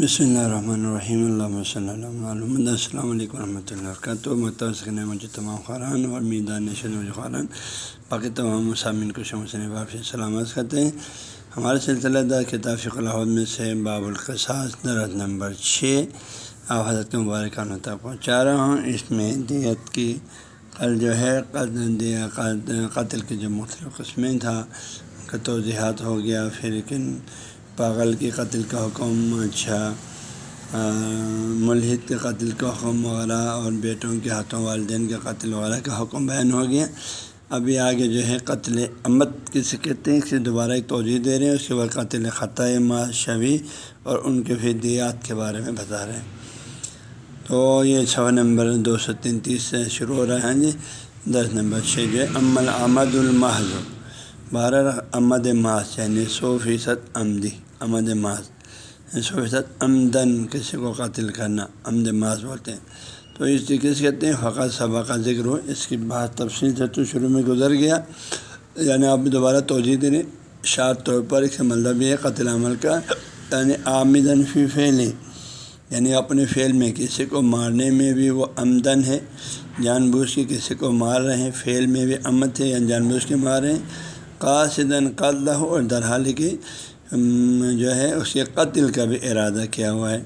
بسم اللہ الرحمن الرحیم اللہ صلی اللہ علیہ السلام علیکم ورحمۃ اللہ وبرکاتہ متوثر مجھے تمام خوران اور میدان نشن خوران باقی تمام مسامین کو شمسن واپسی سلامت کرتے ہیں ہمارے سلسلہ دار کتاب فق الحد میں سے باب القصاص درخت نمبر چھ آپ حضرت مبارکانہ تک پہنچا رہا ہوں اس میں دیت کی کل جو ہے قتل کی جو مختلف قسمیں تھا کا توضیحات ہو گیا، پھر کن پاگل کے قتل کا حکم اچھا ملحد کے قتل کا حکم وغیرہ اور بیٹوں کے ہاتھوں والدین کے قتل وغیرہ کا حکم بیان ہو گیا۔ ابھی آگے جو ہے قتل امت کسی کہتے ہیں، اسے دوبارہ ایک توجہ دے رہے ہیں، اس کے بعد قتل خطۂ ما شبی اور ان کے پھر دیات کے بارے میں بتا رہے ہیں۔ تو یہ چھو نمبر دو سو تینتیس سے شروع ہو رہا ہے ہاں جی؟ دس نمبر چھ جو ہے، امل آمد المحض، بارہ امد ماس یعنی سو فیصد آمدی امد ماس سو فیصد آمدن کسی کو قتل کرنا امد ماس بولتے ہیں تو اس طریقے سے کہتے ہیں؟ فقط صبح کا ذکر ہو، اس کی بات تفصیل سے تو شروع میں گزر گیا۔ یعنی آپ دوبارہ توجہ دے دیں شاد طور پر اس کا مطلب یہ قتل عمل کا یعنی آمدن فی فیل یعنی اپنے فعل میں کسی کو مارنے میں بھی وہ آمدن ہے، جان بوجھ کے کسی کو مار رہے ہیں، فعل میں بھی امت ہے، یا جان بوجھ کے مار رہے ہیں۔ قاصدن قتل ہو اور درحال کی جو ہے اس کے قتل کا بھی ارادہ کیا ہوا ہے۔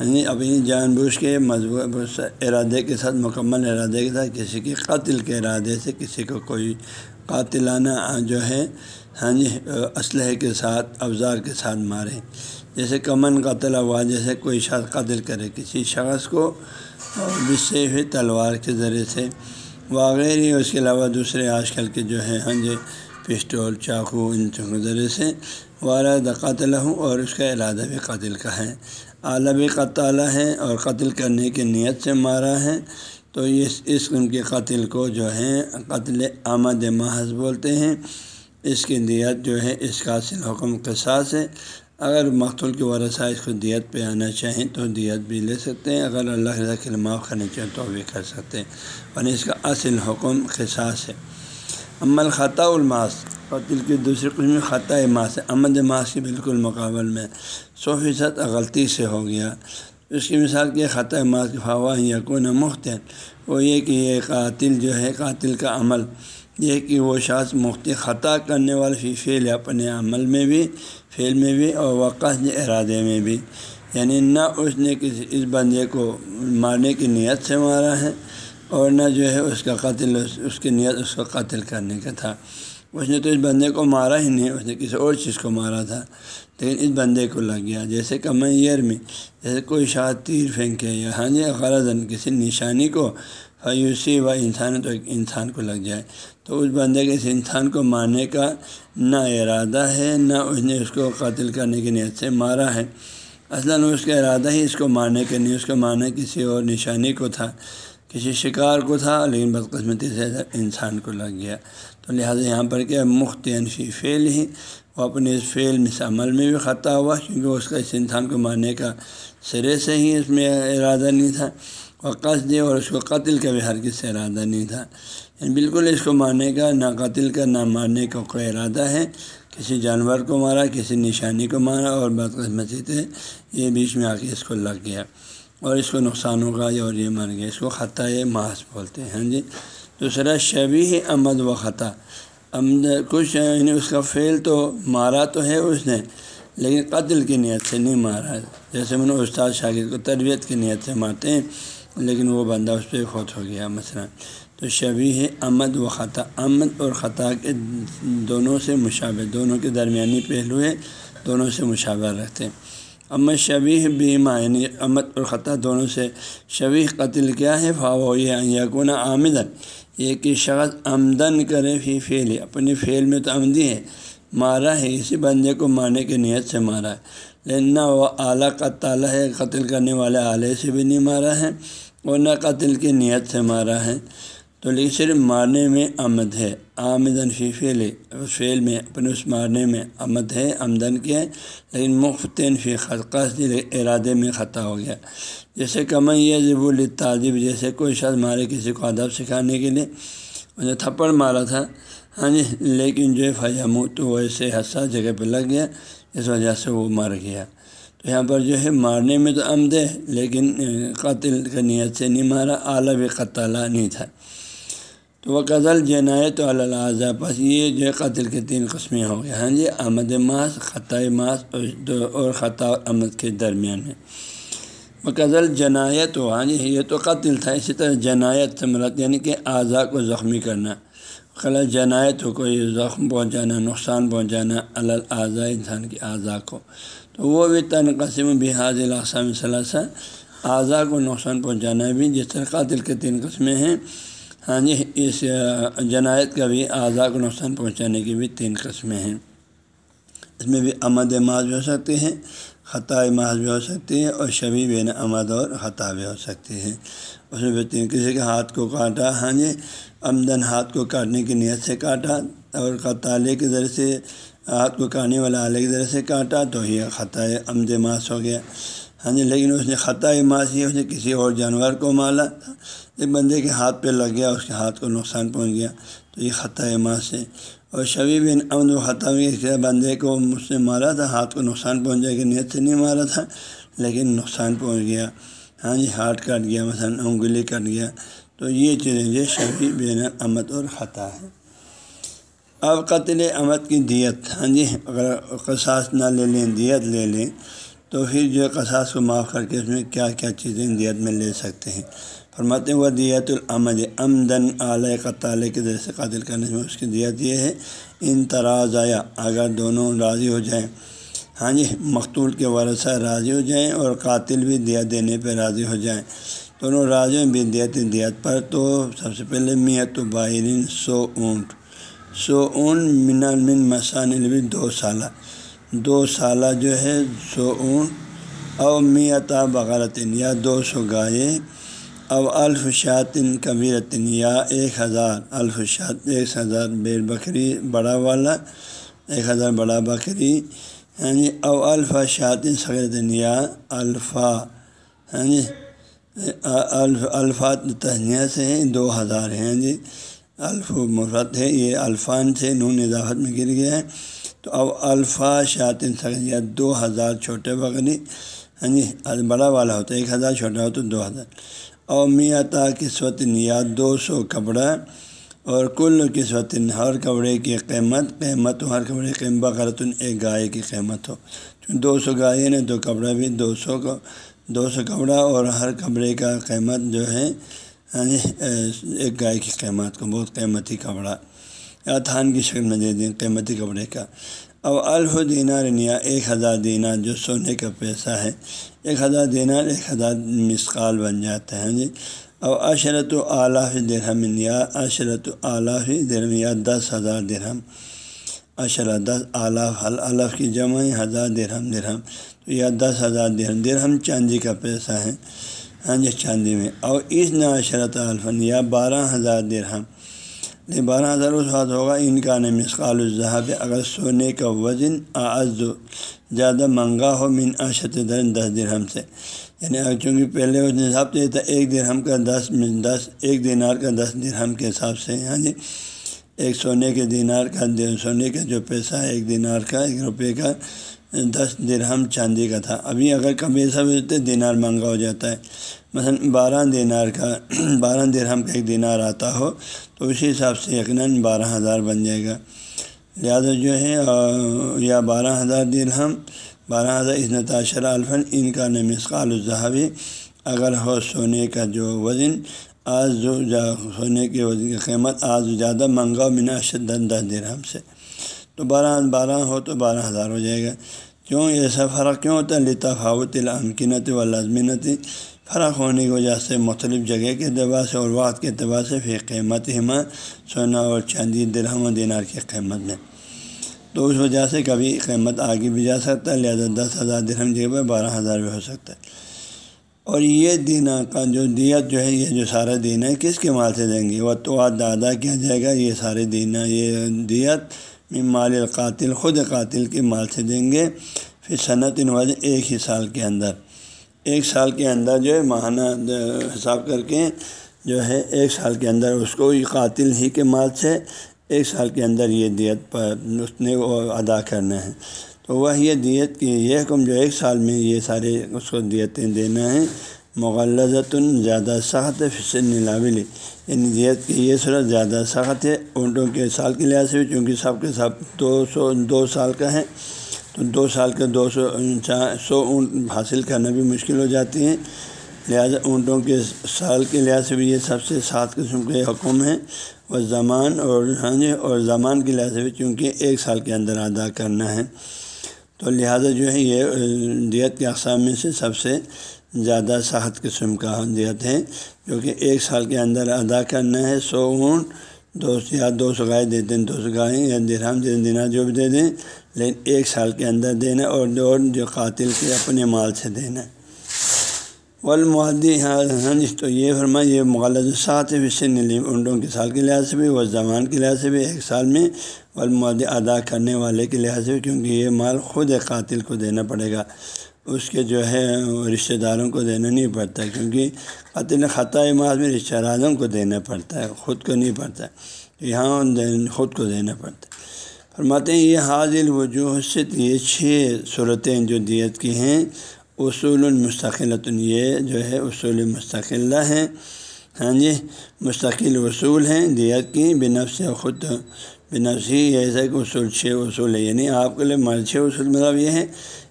یعنی اپنی جان بوجھ کے مضبوط ارادے کے ساتھ، مکمل ارادے کے ساتھ کسی کے قتل کے ارادے سے کسی کو کوئی قاتلانہ جو ہے ہاں جی اسلحے کے ساتھ افزار کے ساتھ مارے۔ جیسے کمن قتل ہوا، جیسے کوئی شخص قتل کرے کسی شخص کو جس سے ہوئی تلوار کے ذریعے سے۔ وغیرہ اس کے علاوہ دوسرے آج کل کے جو ہے ہاں جی پسٹول، چاقو، ان کے ذریعے سے وارد قتل ہوں اور اس کا ارادہ بھی قتل کا ہے۔ اعلیٰ بھی قطع ہے اور قتل کرنے کی نیت سے مارا ہے۔ تو اس اس ان کے قتل کو جو ہے قتل آمد محض بولتے ہیں۔ اس کی دیت جو ہے اس کا اصل حکم کے ساتھ ہے۔ اگر مقتول کے ورثہ اس کو دیت پہ آنا چاہیں تو دیت بھی لے سکتے ہیں۔ اگر اللہ کے معاف کرنے چاہیں تو بھی کر سکتے ہیں۔ اور اس کا اصل حکم خصاص ہے۔ عمل خطا الماس قتل کی دوسری قسم خطۂ ماس ہے امد ماس کے بالکل مقابل میں، سو فیصد غلطی سے ہو گیا۔ اس کی مثال کے خطۂ ماس کی فوا یقون مخت ہے، وہ یہ کہ یہ قاتل جو ہے، قاتل کا عمل، یہ کہ وہ شاذ مخت خطا کرنے والے فی فعل اپنے عمل میں بھی، فعل میں بھی، اور وقت ارادے میں بھی۔ یعنی نہ اس نے کسی، اس بندے کو مارنے کی نیت سے مارا ہے اور نہ جو ہے اس کا قتل اس کی نیت اس کو قتل کرنے کا تھا۔ اس نے تو اس بندے کو مارا ہی نہیں، اس نے کسی اور چیز کو مارا تھا۔ لیکن اس بندے کو لگ گیا۔ جیسے کمن ایئر میں، جیسے کوئی شاہ تیر پھینکے یا ہاں جی غرض کسی نشانی کو فیوسی و انسان تو ایک انسان کو لگ جائے۔ تو اس بندے کے اس انسان کو مارنے کا نہ ارادہ ہے، نہ اس نے اس کو قتل کرنے کی نیت سے مارا ہے۔ اصلاً اس کا ارادہ ہی اس کو مارنے کے نہیں، اس کو مارنا کسی اور نشانی کو تھا۔ کسی شکار کو تھا، لیکن بدقسمتی سے انسان کو لگ گیا۔ تو لہٰذا یہاں پر کیا، مخت یعنی انفی فعل ہی۔ وہ اپنے اس فعل میں عمل میں بھی خطا ہوا، کیونکہ اس کا اس انسان کو مارنے کا سرے سے ہی اس میں ارادہ نہیں تھا۔ اور قصد اور اس کو قتل کا بھی ہر سے ارادہ نہیں تھا۔ یعنی بالکل اس کو مارنے کا، نہ قتل کا، نہ مارنے کا کوئی ارادہ ہے۔ کسی جانور کو مارا، کسی نشانی کو مارا اور بدقسمتی سے یہ بیچ میں آ کے اس کو لگ گیا۔ اور اس کو نقصان ہوگا اور یہ مر گیا اس کو خطۂ ماس بولتے ہیں ہاں جی؟ دوسرا شبی امد و خطا۔ امد کچھ یعنی اس کا فعل تو مارا تو ہے اس نے، لیکن قتل کی نیت سے نہیں مارا۔ جیسے میں نے استاد شاگرد کو تربیت کی نیت سے مارتے ہیں، لیکن وہ بندہ اس پہ خود ہو گیا، مثلا۔ تو شبی ہے امد و خطا، امد اور خطا کے دونوں سے مشابہ، دونوں کے درمیانی پہلو ہے دونوں سے مشابہ رکھتے ہیں۔ امت شبی بیما یعنی امت اور خطہ دونوں سے شبی قتل کیا ہے فاو یقون آمدن، یہ کہ شخص آمدن کرے فی فیل اپنی فیل میں تو آمدی ہے، مارا ہے، اسی بندے کو مارنے کی نیت سے مارا ہے۔ لیکن نہ وہ اعلیٰ قطع ہے، قتل کرنے والے آلے سے بھی نہیں مارا ہے، اور نہ قتل کی نیت سے مارا ہے۔ تو لیکن صرف مارنے میں آمد ہے، آمدن فی فیل اس فعل میں، اپنے اس مارنے میں آمد ہے، آمدن کی ہے؟ لیکن مختین فی قصد ارادے میں خطا ہو گیا۔ جیسے کمن یہ ضب الطالب جیسے کوئی شخص مارے کسی کو ادب سکھانے کے لیے انہیں تھپڑ مارا تھا ہاں جی لیکن جو ہے فیامو تو وہ ایسے حساس جگہ پہ لگ گیا اس وجہ سے وہ مر گیا۔ تو یہاں پر جو ہے مارنے میں تو عمد ہے، لیکن قتل کا نیت سے نہیں مارا، اعلیٰ بھی قطالہ نہیں تھا۔ تو وہ قزل جنایت اللہ پس یہ جو قتل کے تین قسمیں ہو گئے ہاں جی آمد ماس خطۂ ماس اور خطا آمد کے درمیان میں. وہ قزل جنایت ہو ہاں جی یہ تو قتل تھا، اسی طرح جنایت سے مراد یعنی کہ اعضاء کو زخمی کرنا. خلا جنایت ہو، کوئی زخم پہنچانا، نقصان پہنچانا اعضاء انسان کی اعضاء کو. تو وہ بھی تنقسم بھی حاضل اقسام ثلاثہ اعضاء کو نقصان پہنچانا بھی، جس طرح قاتل کے تین قسمیں ہیں. ہاں جی اس جنایت کا بھی اعضاء کو نقصان پہنچانے کی بھی تین قسمیں ہیں۔ اس میں بھی آمد ماض بھی ہو سکتے ہیں خطۂ ماض بھی ہو سکتی ہے اور شبی بین آمد اور خطا بھی ہو سکتی ہے اس میں بھی تین کسی کے ہاتھ کو کاٹا ہاں جی آمدن ہاتھ کو کاٹنے کی نیت سے کاٹا اور قطالے کے ذریعے سے ہاتھ کو کاٹنے والا آلے کے ذریعے سے کاٹا تو یہ خطۂ عمد ماس ہو گیا۔ ہاں جی لیکن اس نے خطۂ ماس یہ اس نے کسی اور جانور کو مالا ایک بندے کے ہاتھ پہ لگ گیا، اس کے ہاتھ کو نقصان پہنچ گیا۔ تو یہ خطۂ ماس ہے اور شبی بن امن و خطہ میں بندے کو مجھ سے مارا تھا، ہاتھ کو نقصان پہنچا کہ نیت سے نہیں مارا تھا، لیکن نقصان پہنچ گیا۔ ہاں جی ہاتھ کٹ گیا، مثلاً انگلی کٹ گیا۔ تو یہ چیزیں یہ شبی بین امد اور خطا ہے اب قتل امد کی دیت ہاں جی اگر قصاص نہ لے لیں، دیت لے لیں تو پھر جو قصاص کو معاف کر کے اس میں کیا کیا چیزیں دیت میں لے سکتے ہیں۔ فرماتے ہیں، وہ دیت العمد امدن اعلی قطالے کے ذریعے سے قاتل کرنے میں اس کی دیت یہ ہے، ان تراز آیا اگر دونوں راضی ہو جائیں۔ ہاں جی مقتول کے ورثہ راضی ہو جائیں اور قاتل بھی دیت دینے پہ راضی ہو جائیں۔ دونوں راضی بھی دیت دیت پر، تو سب سے پہلے میت و باہرین سو اونٹ۔ سو اون من المن مسان دو سالہ۔ دو سالہ جو ہے سو اونٹ او میتا بغرتن یا دو سو گائے اب الف شاطن کبیرتن یا ایک ہزار الف شاط ایک ہزار بیر بکری بڑا والا، ایک ہزار بڑا بکری یعنی او الفا شاطن سغرتن یا الفا ہاں جی الف الفاظ تہنیہ سے دو ہزار ہیں جی الف مرت ہے، یہ الفان سے نون اضافت میں گر گیا ہے۔ تو اب الفا شاطن سغیر یا دو ہزار چھوٹے بکری ہاں جی بڑا والا ہوتا ہے، ایک ہزار چھوٹا ہو تو دو ہزار۔ اور میتا قسمت یا دو سو کپڑا، اور کل قسمت ہر کپڑے کی قیمت قیمت ہو ہر کپڑے کی بقرتن ایک گائے کی قیمت ہو۔ دو سو گائے نا تو کپڑا بھی، دو سو کا، دو سو کپڑا اور ہر کپڑے کا قیمت جو ہے یعنی ایک گائے کی قیمت کو، بہت قیمتی کپڑا۔ یا تھان کی شکل میں دے دیں، قیمتی کپڑے کا۔ اب الف دینار نیا ایک ہزار دینار جو سونے کا پیسہ ہے، ایک ہزار دینار ایک ہزار مسقال بن جاتا ہے ہاں جی؟ اب اشرت و اعلیٰ درہم یا اشرت و اعلیٰ درہم یا دس ہزار درہم۔ اشرت دس اعلیٰ الف کی جمع ہزار درہم درہم۔ تو یا دس ہزار درہم درہم چاندی کا پیسہ ہے ہاں جی؟ چاندی میں۔ اور اس نہ اشرت الفن یا بارہ ہزار درہم۔ بارہ ہزار اس بات ہوگا، ان کا نام مسقال الظہب اگر سونے کا وزن اعز زیادہ مہنگا ہو، من اشت درن، دس درہم سے۔ یعنی چونکہ پہلے اس حساب سے تھا، ایک درہم کا دس دس، ایک دینار کا دس درہم کے حساب سے ہاں جی۔ ایک سونے کے دینار کا، سونے کا جو پیسہ ہے، ایک دینار کا، ایک روپے کا دس درہم چاندی کا تھا۔ ابھی اگر کم ایسا بھی دینار مہنگا ہو جاتا ہے، مثلاً بارہ دینار کا، بارہ درہم کا ایک دینار آتا ہو، تو اسی حساب سے یقیناً بارہ ہزار بن جائے گا۔ لہٰذا جو ہے یا بارہ ہزار درہم، بارہ ہزار اس نتاشر الفن، ان کا نام اسقال الظہبی اگر ہو سونے کا جو وزن، آج جو سونے کے وزن کی قیمت آج زیادہ مہنگا منا شدت دس درہم سے۔ تو بارہ بارہ ہو تو بارہ ہزار ہو جائے گا۔ کیوں ایسا فرق؟ کیوں ہوتا ہے؟ لطافاوت الامکنت و لازمینت فرق ہونے کی وجہ سے مختلف جگہ کے اعتبار سے اور وقت کے اعتبار سے پھر قیمت ہما سونا اور چاندی درہم و دینار کی قیمت میں۔ تو اس وجہ سے کبھی قیمت آگے بھی جا سکتا ہے، لہٰذا دس ہزار درہم جگہ پہ بارہ ہزار بھی ہو سکتا ہے۔ اور یہ دینا کا جو دیت جو ہے، یہ جو سارا دینا ہے، کس کے مال سے دیں گے؟ وہ تو ادا کیا جائے گا؟ یہ سارے دینا یہ دیت مال القاتل، خود قاتل کے مال سے دیں گے۔ پھر صنعت انواز ایک ہی سال کے اندر۔ ایک سال کے اندر جو ہے ماہانہ حساب کر کے جو ہے ایک سال کے اندر اس کو قاتل ہی کے مال سے ایک سال کے اندر یہ دیت پر اس نے وہ ادا کرنا ہے۔ تو وہ یہ دیت کی یہ حکم جو ایک سال میں یہ سارے اس کو دیتیں دینا ہے۔ مغلزۃ زیادہ سخت فصل نلاولی یعنی دیت کی یہ صورت زیادہ سخت ہے اونٹوں کے سال کے لحاظ سے بھی چونکہ سب کے سب دو سو، دو سال کا ہے تو دو سال کے دو سو سو اونٹ حاصل کرنا بھی مشکل ہو جاتی ہیں۔ لہٰذا اونٹوں کے سال کے لحاظ سے بھی یہ سب سے سات قسم کے حکم ہیں۔ اور زمان اور ہاں جی اور زمان کے لحاظ سے بھی چونکہ ایک سال کے اندر ادا کرنا ہے۔ تو لہٰذا جو ہے یہ دیت کے اقسام میں سے سب سے زیادہ سخت قسم کا دیت ہے جو کہ ایک سال کے اندر ادا کرنا ہے سو اونٹ، دو یا دو سو گائے دے دیں دو سو گائے یا درہم دے دینا جو بھی دے دیں لیکن ایک سال کے اندر دینا اور دو جو قاتل کے اپنے مال سے دینا۔ والمعدی ہاں, ہاں، جی، تو یہ فرما یہ مغلط سات سے نلیم انڈوں کے سال کے لحاظ سے بھی وہ زمان کے لحاظ سے بھی، ایک سال میں والمعدی ادا کرنے والے کے لحاظ سے بھی، کیونکہ یہ مال خود قاتل کو دینا پڑے گا۔ اس کے جو ہے رشتہ داروں کو دینا نہیں پڑتا، کیونکہ قتل خطۂ ماض میں رشتہ داروں کو دینا پڑتا ہے، خود کو نہیں پڑتا، یہاں خود کو دینا پڑتا ہے۔ فرماتے ہیں، یہ حاضل وجوہ سے یہ چھ صورتیں جو دیت کی ہیں، اصول المستقلۃ یہ جو ہے اصول مستقلہ ہیں۔ ہاں جی مستقل اصول ہیں دیت کی، بنفس خود بنفسی ایسا کہ اصول چھ اصول ہے یعنی آپ کے لیے چھ اصول مطلب یہ ہے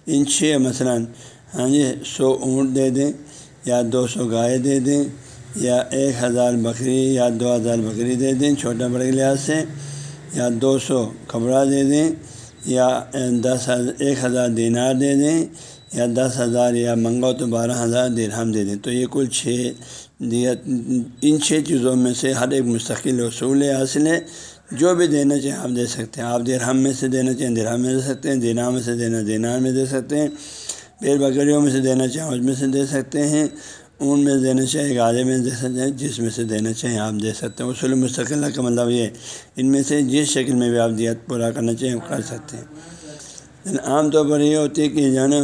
ان چھ مثلاً ہاں جی سو اونٹ دے دیں یا دو سو گائے دے دیں یا ایک ہزار بکری یا دو ہزار بکری دے دیں چھوٹا بڑے کے لحاظ سے یا دو سو کپڑا دے دیں یا دس ہزار ایک ہزار دینار دے دیں یا دس ہزار یا منگو تو بارہ ہزار درہم دے دیں۔ تو یہ کل چھ دیت ان چھ چیزوں میں سے ہر ایک مستقل اصول حاصل ہے۔ جو بھی دینا چاہیں آپ دے سکتے ہیں۔ آپ درہم میں سے دینا چاہیں، درہم میں دے سکتے ہیں دینا میں سے دینا، دینار میں دے سکتے ہیں۔ پیر بکریوں میں سے دینا چاہیں، اس میں سے دے سکتے ہیں۔ اون میں دینا چاہیں گاجے میں دے سکتے ہیں، جس میں سے دینا چاہیں آپ دے سکتے ہیں۔ اصول مستقل کا مطلب یہ ان میں سے جس شکل میں بھی آپ دیت پورا کرنا چاہیں کر سکتے ہیں۔ عام طور پر یہ ہوتی ہے کہ جو ہے نا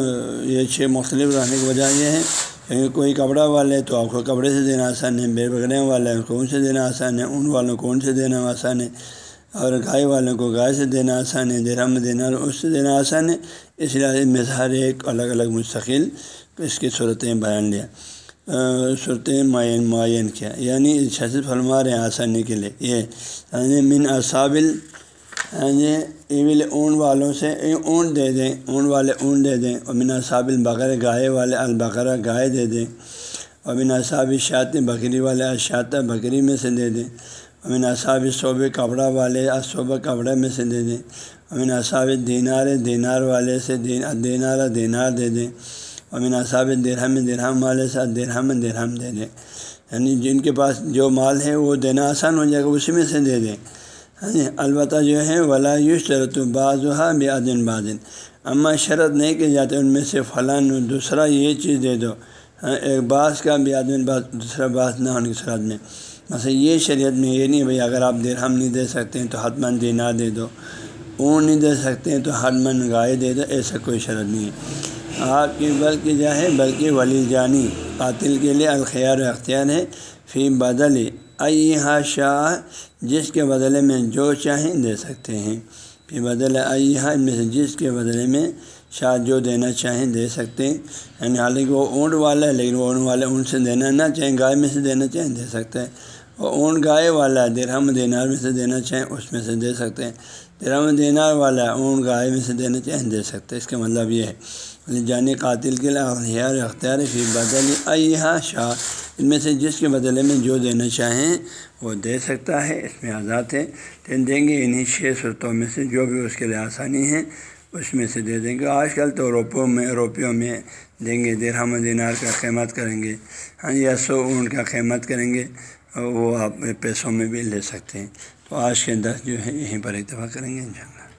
یہ چھ مختلف رہنے کی وجہ یہ ہے۔ کوئی کپڑا والے تو آپ کو کپڑے سے دینا آسان ہے بیر بکریوں والے کو ان سے دینا آسان ہے ان والوں کو ان سے دینا آسان ہے، اور گائے والوں کو گائے سے دینا آسان ہے، دیرہ دینا اس سے دینا آسان ہے۔ اس لیے میں ہر ایک الگ الگ مستقل اس کی صورتیں بیان لیا۔ صورتیں معین معین کیا؟ یعنی اچھا شاست فرما رہے ہیں آسانی کے لیے۔ یہ یعنی من اصابل یعنی ایول اون والوں سے اون دے دیں، اون والے اون دے دیں۔ اور من اصابل بغیر گائے والے البقرہ گائے دے دیں۔ اور من اصاب شاط بکری والے اشاطہ بکری میں سے دے دیں۔ امین اصاب صوبے کپڑا والے صوبہ کپڑے میں سے دے دیں۔ امین اصاب دینار دینار والے سے دینار دینار دے دیں۔ امین اصاب درہم درہم والے سے درہم درہم دے دیں۔ یعنی جن کے پاس جو مال ہے وہ دینا آسان ہو جائے گا، اسی میں سے دے دیں۔ ہاں جی البتہ جو ہے، ولا یو شرط بعض ہوا بادن بادن اما شرط نہیں کی جاتے ان میں سے فلاں دوسرا یہ چیز دے دو۔ ہاں، ایک بعض کا بھی بعض، دوسرا بعض نہ ہونے کی صورت میں۔ مثلا یہ شریعت میں یہ نہیں بھائی، اگر آپ درہم نہیں دے سکتے ہیں تو حتمن دینا دے دو۔ اون نہیں دے سکتے ہیں تو حتمن گائے دے دو، ایسا کوئی شرط نہیں ہے۔ آپ کی بلکہ جو ہے، بلکہ ولی جانی، قاتل کے لیے الخیار اختیار ہے۔ فی بدل ایہا شاہ جس کے بدلے میں جو چاہیں دے سکتے ہیں۔ فی بدل ایہا میں سے جس کے بدلے میں شاہ جو دینا چاہیں دے سکتے ہیں۔ یعنی حالانکہ وہ اونٹ والا ہے، لیکن وہ اونٹ والے اونٹ سے دینا نہ چاہیں، گائے میں سے دینا چاہیں دے سکتے ہیں۔ وہ اونٹ گائے والا ہے، درہم دینار میں سے دینا چاہیں، اس میں سے دے سکتے ہیں۔ درہم دینار والا ہے، اونٹ گائے میں سے دینا چاہیں دے سکتے ہیں۔ اس کا مطلب یہ ہے۔ یعنی جانی قاتل کے لیے اختیار فی بدل ایہا شاہ ان میں سے جس کے بدلے میں جو دینا چاہیں وہ دے سکتا ہے، اس میں آزاد ہے۔ دیں گے انہیں چھ صورتوں میں سے جو بھی اس کے لیے آسانی ہے، اس میں سے دے دیں گے۔ آج کل تو روپوں میں، روپیوں میں دیں گے، درہم دینار کا قیمت کریں گے۔ ہاں جی، یا سو اونٹ کا قیمت کریں گے، وہ آپ پیسوں میں بھی لے سکتے ہیں۔ تو آج کے دس جو ہے، یہیں پر اتفاق کریں گے انشاءاللہ۔